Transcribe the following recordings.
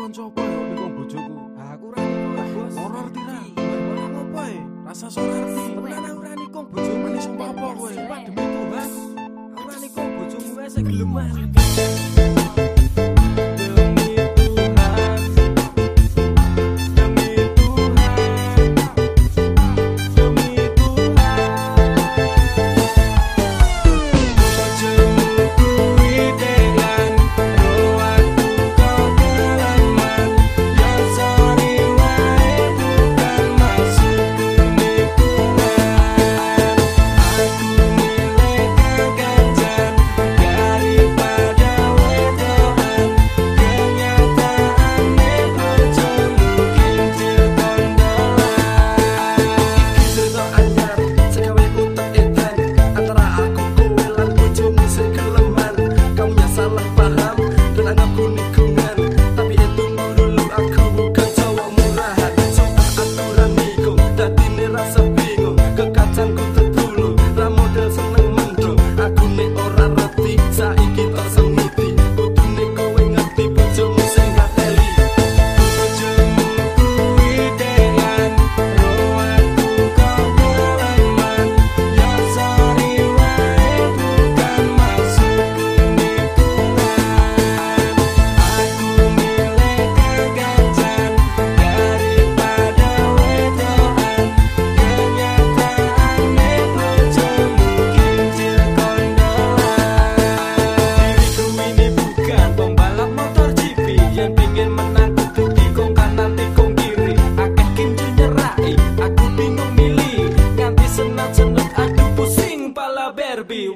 kanca apa ya ning kong bojoku? Aku ra bos. Ora arti ra. Apa e? Rasa ora arti. Tenan aku ra nikong bojomu ning sumpah apa kowe? Sumpah demi Tuhan. Aku ra nikong bojomu wae segelem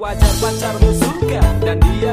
wajar pacarmu suka dan dia